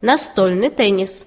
настольный теннис.